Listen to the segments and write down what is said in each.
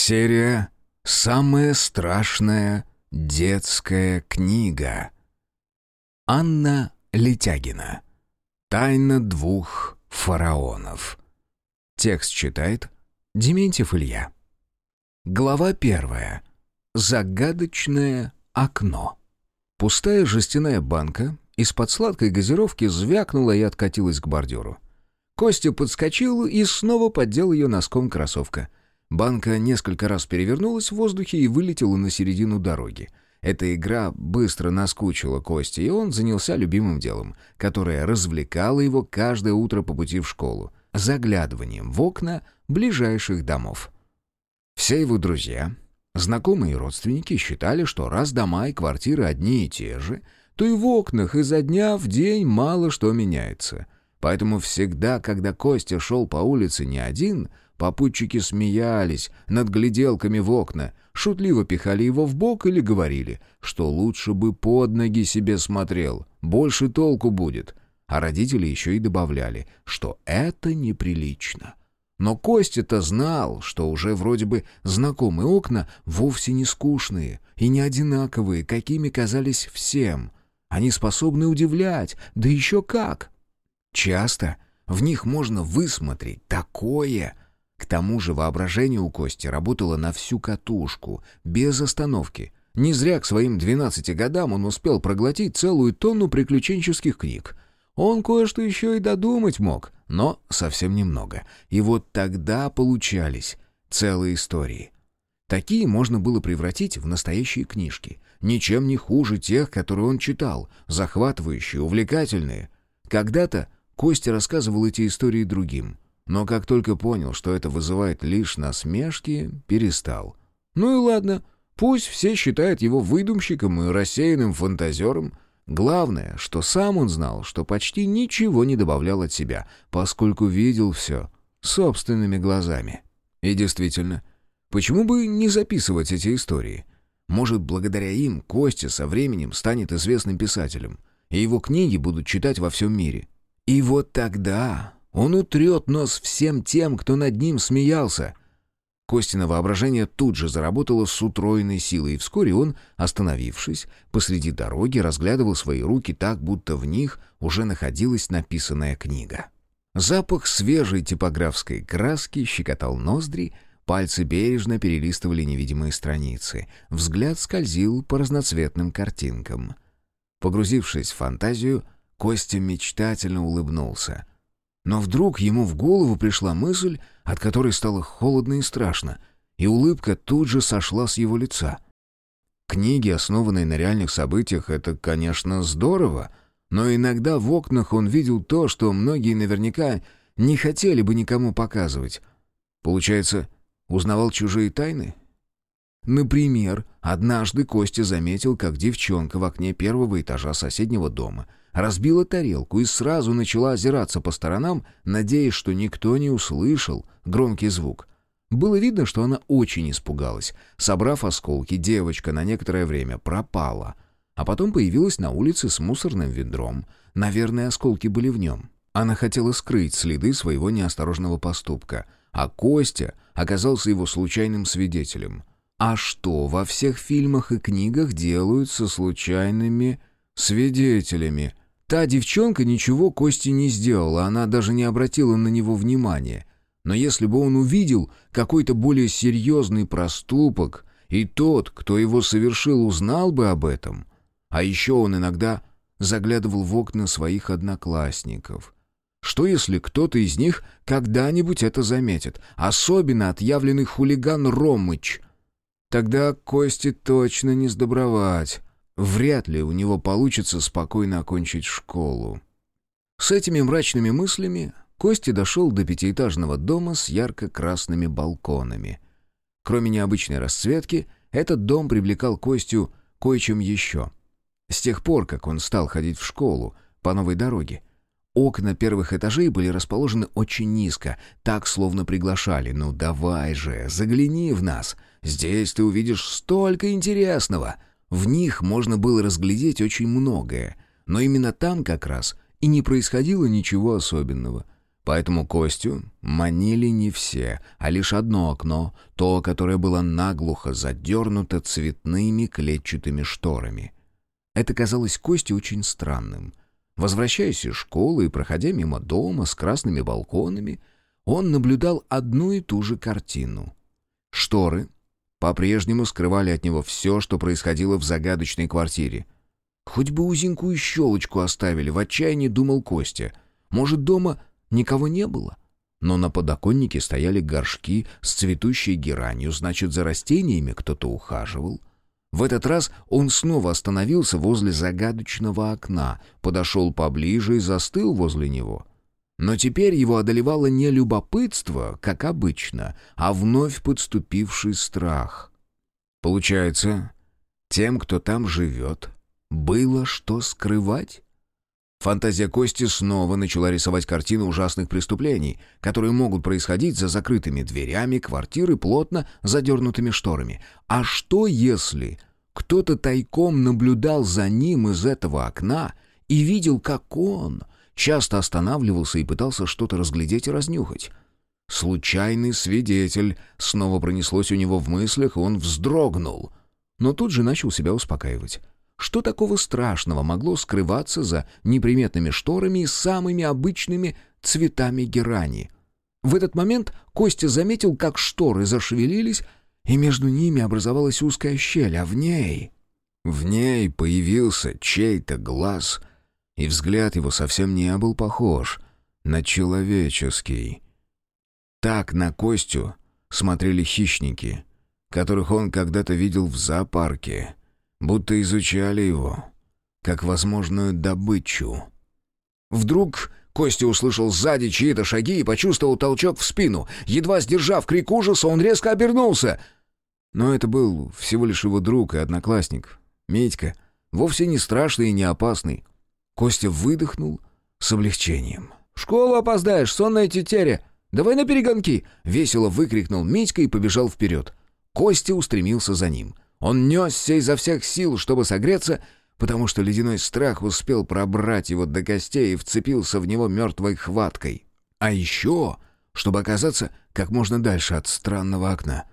Серия «Самая страшная детская книга». Анна Летягина. «Тайна двух фараонов». Текст читает Дементьев Илья. Глава первая. Загадочное окно. Пустая жестяная банка из-под сладкой газировки звякнула и откатилась к бордюру. Костя подскочил и снова поддел ее носком кроссовка. Банка несколько раз перевернулась в воздухе и вылетела на середину дороги. Эта игра быстро наскучила Косте, и он занялся любимым делом, которое развлекало его каждое утро по пути в школу — заглядыванием в окна ближайших домов. Все его друзья, знакомые и родственники считали, что раз дома и квартиры одни и те же, то и в окнах изо дня в день мало что меняется. Поэтому всегда, когда Костя шел по улице не один — Попутчики смеялись над гляделками в окна, шутливо пихали его в бок или говорили, что лучше бы под ноги себе смотрел, больше толку будет. А родители еще и добавляли, что это неприлично. Но Костя-то знал, что уже вроде бы знакомые окна вовсе не скучные и не одинаковые, какими казались всем. Они способны удивлять, да еще как. Часто в них можно высмотреть такое — к тому же воображение у Кости работало на всю катушку, без остановки. Не зря к своим 12 годам он успел проглотить целую тонну приключенческих книг. Он кое-что еще и додумать мог, но совсем немного. И вот тогда получались целые истории. Такие можно было превратить в настоящие книжки. Ничем не хуже тех, которые он читал, захватывающие, увлекательные. Когда-то Костя рассказывал эти истории другим — но как только понял, что это вызывает лишь насмешки, перестал. Ну и ладно, пусть все считают его выдумщиком и рассеянным фантазером. Главное, что сам он знал, что почти ничего не добавлял от себя, поскольку видел все собственными глазами. И действительно, почему бы не записывать эти истории? Может, благодаря им Костя со временем станет известным писателем, и его книги будут читать во всем мире. И вот тогда он утрет нос всем тем, кто над ним смеялся. Костина воображение тут же заработало с утроенной силой, и вскоре он, остановившись, посреди дороги разглядывал свои руки так, будто в них уже находилась написанная книга. Запах свежей типографской краски щекотал ноздри, пальцы бережно перелистывали невидимые страницы, взгляд скользил по разноцветным картинкам. Погрузившись в фантазию, Костя мечтательно улыбнулся — но вдруг ему в голову пришла мысль, от которой стало холодно и страшно, и улыбка тут же сошла с его лица. Книги, основанные на реальных событиях, это, конечно, здорово, но иногда в окнах он видел то, что многие наверняка не хотели бы никому показывать. Получается, узнавал чужие тайны? Например, однажды Костя заметил, как девчонка в окне первого этажа соседнего дома разбила тарелку и сразу начала озираться по сторонам, надеясь, что никто не услышал громкий звук. Было видно, что она очень испугалась. Собрав осколки, девочка на некоторое время пропала, а потом появилась на улице с мусорным ведром. Наверное, осколки были в нем. Она хотела скрыть следы своего неосторожного поступка, а Костя оказался его случайным свидетелем. А что во всех фильмах и книгах делают со случайными свидетелями? Та девчонка ничего Кости не сделала, она даже не обратила на него внимания. Но если бы он увидел какой-то более серьезный проступок, и тот, кто его совершил, узнал бы об этом. А еще он иногда заглядывал в окна своих одноклассников. Что если кто-то из них когда-нибудь это заметит? Особенно отъявленный хулиган Ромыч. Тогда Кости точно не сдобровать. Вряд ли у него получится спокойно окончить школу. С этими мрачными мыслями Костя дошел до пятиэтажного дома с ярко-красными балконами. Кроме необычной расцветки, этот дом привлекал Костю кое-чем еще. С тех пор, как он стал ходить в школу по новой дороге, окна первых этажей были расположены очень низко, так словно приглашали «Ну давай же, загляни в нас, здесь ты увидишь столько интересного!» В них можно было разглядеть очень многое, но именно там как раз и не происходило ничего особенного. Поэтому Костю манили не все, а лишь одно окно, то, которое было наглухо задернуто цветными клетчатыми шторами. Это казалось Косте очень странным. Возвращаясь из школы и проходя мимо дома с красными балконами, он наблюдал одну и ту же картину. Шторы по-прежнему скрывали от него все, что происходило в загадочной квартире. Хоть бы узенькую щелочку оставили, в отчаянии думал Костя. Может, дома Никого не было. Но на подоконнике стояли горшки с цветущей геранью, значит, за растениями кто-то ухаживал. В этот раз он снова остановился возле загадочного окна, подошел поближе и застыл возле него. Но теперь его одолевало не любопытство, как обычно, а вновь подступивший страх. Получается, тем, кто там живет, было что скрывать? Фантазия Кости снова начала рисовать картины ужасных преступлений, которые могут происходить за закрытыми дверями квартиры, плотно задернутыми шторами. А что если кто-то тайком наблюдал за ним из этого окна и видел, как он часто останавливался и пытался что-то разглядеть и разнюхать? Случайный свидетель снова пронеслось у него в мыслях, и он вздрогнул. Но тут же начал себя успокаивать. Что такого страшного могло скрываться за неприметными шторами и самыми обычными цветами герани? В этот момент Костя заметил, как шторы зашевелились, и между ними образовалась узкая щель, а в ней... В ней появился чей-то глаз, и взгляд его совсем не был похож на человеческий. Так на Костю смотрели хищники, которых он когда-то видел в зоопарке будто изучали его, как возможную добычу. Вдруг Костя услышал сзади чьи-то шаги и почувствовал толчок в спину. Едва сдержав крик ужаса, он резко обернулся. Но это был всего лишь его друг и одноклассник, Медька, вовсе не страшный и не опасный. Костя выдохнул с облегчением. «В школу опоздаешь, сонная тетеря! Давай на перегонки!» — весело выкрикнул Медька и побежал вперед. Костя устремился за ним — он несся изо всех сил, чтобы согреться, потому что ледяной страх успел пробрать его до костей и вцепился в него мертвой хваткой. А еще, чтобы оказаться как можно дальше от странного окна.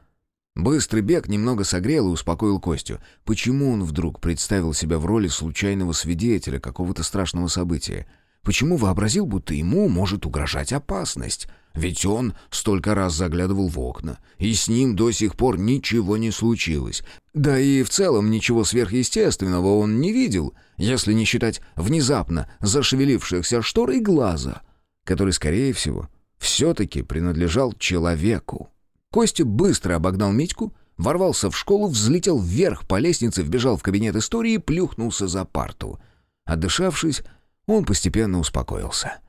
Быстрый бег немного согрел и успокоил Костю. Почему он вдруг представил себя в роли случайного свидетеля какого-то страшного события? Почему вообразил, будто ему может угрожать опасность? Ведь он столько раз заглядывал в окна, и с ним до сих пор ничего не случилось. Да и в целом ничего сверхъестественного он не видел, если не считать внезапно зашевелившихся штор и глаза, который, скорее всего, все-таки принадлежал человеку. Костя быстро обогнал Митьку, ворвался в школу, взлетел вверх по лестнице, вбежал в кабинет истории и плюхнулся за парту. Отдышавшись, он постепенно успокоился.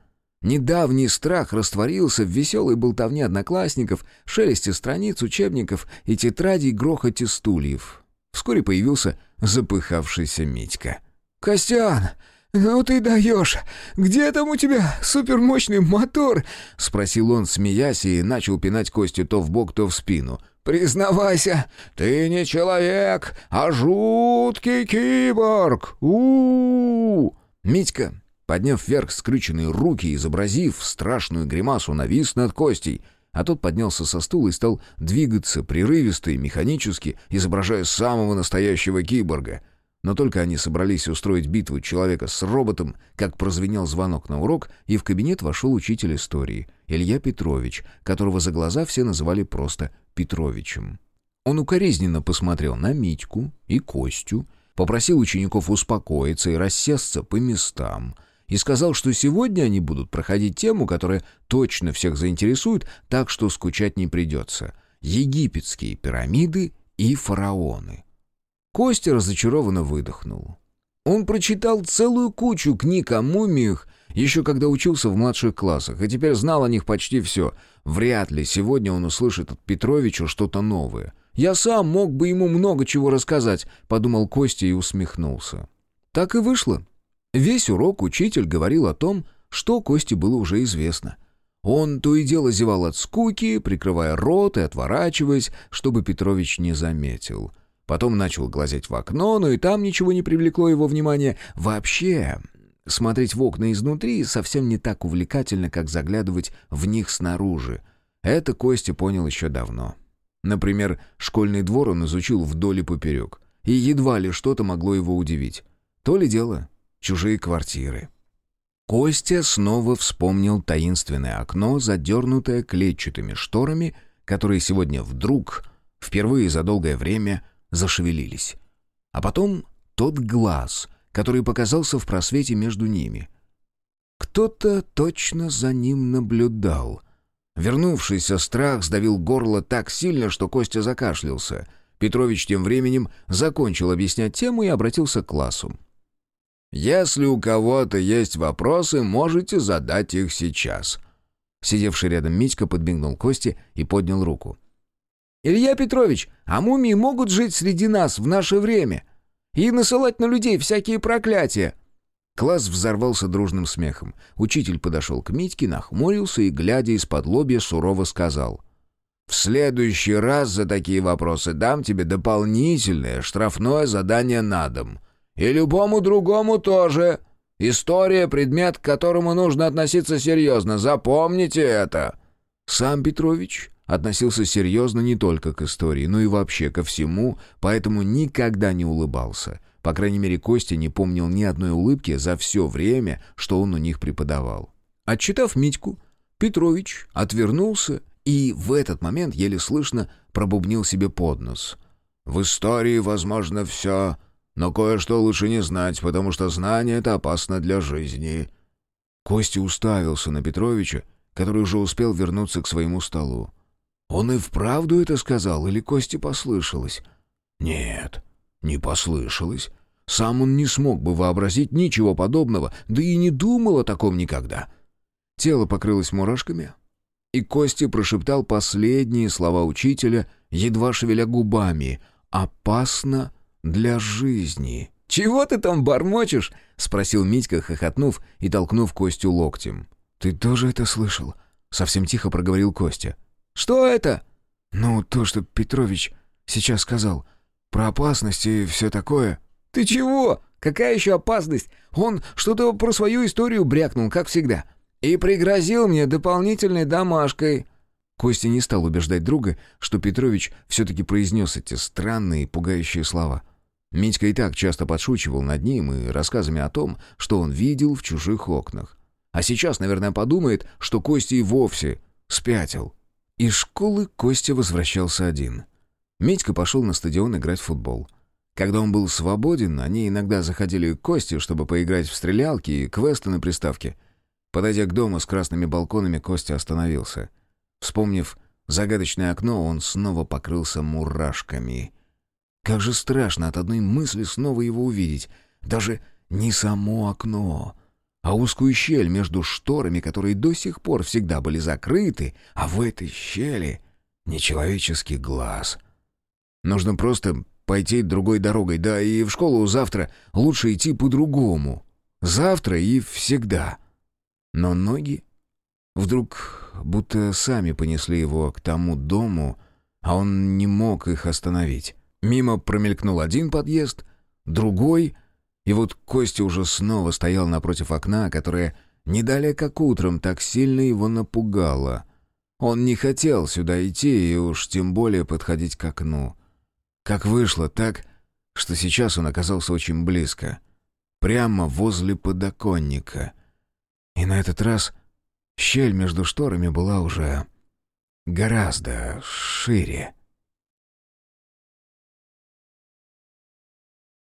Недавний страх растворился в веселой болтовне одноклассников, шелесте страниц, учебников и тетрадей грохоте стульев. Вскоре появился запыхавшийся Митька. «Костян, ну ты даешь! Где там у тебя супермощный мотор?» — спросил он, смеясь, и начал пинать Костю то в бок, то в спину. «Признавайся, ты не человек, а жуткий киборг! у, -у, -у Митька Подняв вверх скрюченные руки, изобразив страшную гримасу, навис над Костей, а тот поднялся со стула и стал двигаться прерывисто и механически, изображая самого настоящего киборга. Но только они собрались устроить битву человека с роботом, как прозвенел звонок на урок, и в кабинет вошел учитель истории, Илья Петрович, которого за глаза все называли просто Петровичем. Он укоризненно посмотрел на Митьку и Костю, попросил учеников успокоиться и рассесться по местам — и сказал, что сегодня они будут проходить тему, которая точно всех заинтересует, так что скучать не придется. Египетские пирамиды и фараоны. Костя разочарованно выдохнул. Он прочитал целую кучу книг о мумиях, еще когда учился в младших классах, и теперь знал о них почти все. Вряд ли сегодня он услышит от Петровича что-то новое. «Я сам мог бы ему много чего рассказать», — подумал Костя и усмехнулся. Так и вышло. Весь урок учитель говорил о том, что Косте было уже известно. Он то и дело зевал от скуки, прикрывая рот и отворачиваясь, чтобы Петрович не заметил. Потом начал глазеть в окно, но и там ничего не привлекло его внимания. Вообще, Смотреть в окна изнутри совсем не так увлекательно, как заглядывать в них снаружи. Это Костя понял еще давно. Например, школьный двор он изучил вдоль и поперек. И едва ли что-то могло его удивить. То ли дело чужие квартиры. Костя снова вспомнил таинственное окно, задернутое клетчатыми шторами, которые сегодня вдруг, впервые за долгое время, зашевелились. А потом тот глаз, который показался в просвете между ними. Кто-то точно за ним наблюдал. Вернувшийся страх сдавил горло так сильно, что Костя закашлялся. Петрович тем временем закончил объяснять тему и обратился к классу. «Если у кого-то есть вопросы, можете задать их сейчас». Сидевший рядом Митька подмигнул Косте и поднял руку. «Илья Петрович, а мумии могут жить среди нас в наше время и насылать на людей всякие проклятия?» Класс взорвался дружным смехом. Учитель подошел к Митьке, нахмурился и, глядя из-под лобья, сурово сказал. «В следующий раз за такие вопросы дам тебе дополнительное штрафное задание на дом. И любому другому тоже. История — предмет, к которому нужно относиться серьезно. Запомните это!» Сам Петрович относился серьезно не только к истории, но и вообще ко всему, поэтому никогда не улыбался. По крайней мере, Костя не помнил ни одной улыбки за все время, что он у них преподавал. Отчитав Митьку, Петрович отвернулся и в этот момент еле слышно пробубнил себе под нос. «В истории возможно все, но кое-что лучше не знать, потому что знание — это опасно для жизни». Костя уставился на Петровича, который уже успел вернуться к своему столу. Он и вправду это сказал, или Косте послышалось? Нет, не послышалось. Сам он не смог бы вообразить ничего подобного, да и не думал о таком никогда. Тело покрылось мурашками, и Костя прошептал последние слова учителя, едва шевеля губами. «Опасно для жизни». «Чего ты там бормочешь?» — спросил Митька, хохотнув и толкнув Костю локтем. «Ты тоже это слышал?» — совсем тихо проговорил Костя. «Что это?» «Ну, то, что Петрович сейчас сказал. Про опасность и все такое». «Ты чего? Какая еще опасность? Он что-то про свою историю брякнул, как всегда. И пригрозил мне дополнительной домашкой». Костя не стал убеждать друга, что Петрович все-таки произнес эти странные пугающие слова. Митька и так часто подшучивал над ним и рассказами о том, что он видел в чужих окнах. А сейчас, наверное, подумает, что Костя и вовсе спятил. Из школы Костя возвращался один. Митька пошел на стадион играть в футбол. Когда он был свободен, они иногда заходили к Косте, чтобы поиграть в стрелялки и квесты на приставке. Подойдя к дому с красными балконами, Костя остановился. Вспомнив загадочное окно, он снова покрылся мурашками. Как же страшно от одной мысли снова его увидеть. Даже не само окно, а узкую щель между шторами, которые до сих пор всегда были закрыты, а в этой щели нечеловеческий глаз. Нужно просто пойти другой дорогой, да и в школу завтра лучше идти по-другому. Завтра и всегда. Но ноги вдруг будто сами понесли его к тому дому, а он не мог их остановить. Мимо промелькнул один подъезд, другой, и вот Костя уже снова стоял напротив окна, которое не далее как утром так сильно его напугало. Он не хотел сюда идти и уж тем более подходить к окну. Как вышло так, что сейчас он оказался очень близко. Прямо возле подоконника. И на этот раз щель между шторами была уже гораздо шире.